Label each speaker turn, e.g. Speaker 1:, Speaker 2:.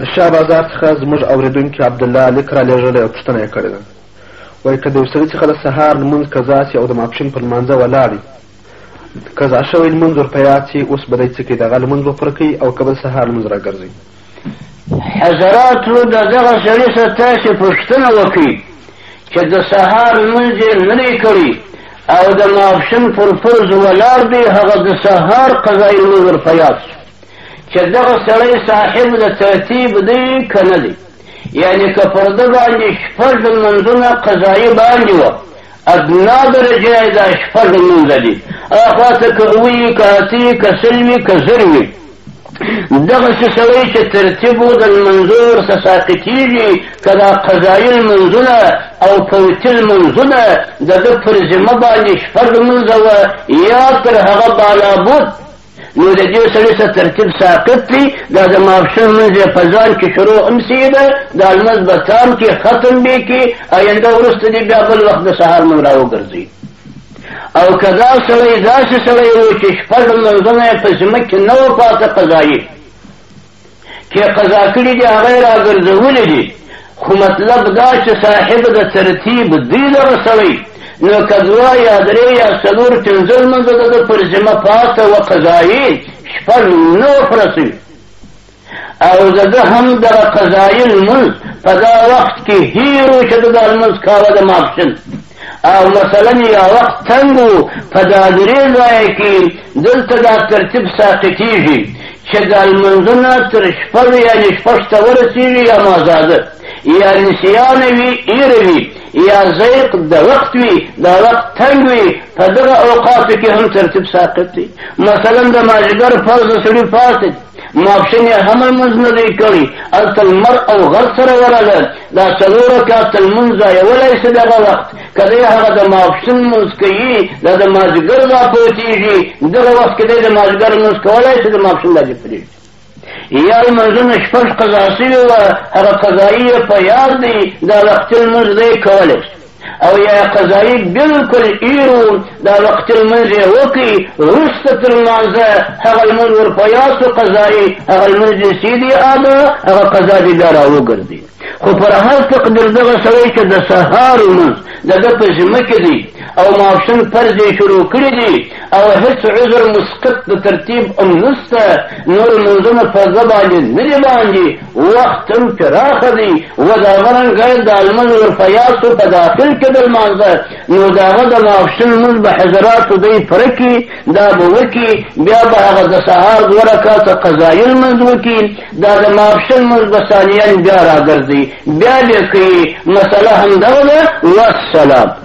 Speaker 1: د شاه بازار څخه زموږ اورېدونکي عبدالله لیک رالېږلی او پوښتنه یې کړې ده وایي که د یو سړي څخه د سهار لمونځ قضا سي او د ماپښین پر لمانځه ولاړي قضا شوی لمونځ ورپه یاد سي اوس به دی څه کوي دغه لمونځ به پوره کوي او که به د سهار لمونځ راګرځوي
Speaker 2: حضراتو د دغه سړي څخه تاسې پوښتنه وکړئ چې د سهار لمونځ یې نه دی کړی او د ماپښین پر فرض ولاړ دی هغه د سهار قضایي لمونځ ورپه یاد سو چې دغه سړی صاحب د ترتیب دی که نه دی یعنې که پر ده باندې شپږ لمونځونه قضایي باندې وه ادنا درجه یې دا شپږ لمونځه دي هغه ته که اووه که اتې که سل وي که زر وي دغسې سړی چې ترتیب د لمونځو ورته ساقطېږي که دا قضایي لمونځونه او فوتي لمونځونه د ده پر ذمه باندې شپږ لمونځه وه یا تر هغه بالابود نو د دې سړي سره ترتیب ساقط دی دا د ماپښین لمونځ یې په ځان کې شروع هم سي ده دا لمونځ به تام کې ختم به کړي آینده وروسته دې بیا بل وخت د سهار نه راوګرځي او که دا سړی داسې سړی و چې شپږ لمونځونه یې په ذمه کې نه و پاته قضایي کې قضا کړي دي هغه یې راګرځولي دي خو مطلب دا چې صاحب د ترتیب دی دغه سړی نو که دوه یا درې یا څلور پنځه لمونځه د ده پر ذمه پاته و قضایي شپږ نه وپرسوي او د ده هم دغه قضایي لمونځ په دا وخت کې هیرو چې د ده لمونځ کاوه د ماپښین او مثلا یا وخت تنګ وو په دا درې ځای کې دلته دا ترتیب ساقطیږي چې د لمونځونه تر شپږ یعنې شپږ ته ورسېږي یا مازاده یا نسیان وي ایره وي یا ضیق د وخت وي دا وخت تنګ وي په دغه اوقاتو کې هم ترتیب ساقط دی مثلا د مازدیګر فرض سړي فاسد ماپښین یې هم لمونځ نه دی کړی هلته لمر او غر سره ورغله دا څلور رکعته لمونځ ځایولی شي دغه وخت که دی هغه د ماپښین لمونځ کوي دا د مازدیګر را پوتېږي دغه وخت کې دی د مازدیګر لمونځ کولی شي د ماپښین باندې پرېږدي یا لمونځونه شپږ قضا شوي وه هغه قضایي یې په یاد دی دا وختي لمونځ دی کولی شي او یا قضایی بالکل ایرو دا وقت المنځ یې وکړي وروسته تر لمانځه هغه لمونځ ور په یاد شو قضایي هغه لمونځ یې سیدي ادا هغه قضا دې بیا راوګرځي خو پر هر تقدیر دغه سړی چې د سهار لمونځ د ده په ذمه کې دی او ماپښین فرض یې شروع کړي دي او هیڅ عذر مسقط د ترتیب هم نشته نور لمونځونه فرضه باندې نه دي باندې وخت هم پراخه دی و د هغه رنګه د لمونځ ورپیاسو په داخل کې د لمانځه نو د هغه د ماپښین لمونځ به حضراتو دی پوره کړي دا به وکړي بیا به هغه د سهار دوه رکاته قضایي لمونځ وکړي دا د ماپښین لمونځ به ثانیان بیا راګرځي بیا به کوي مسله همدغه ده والسلام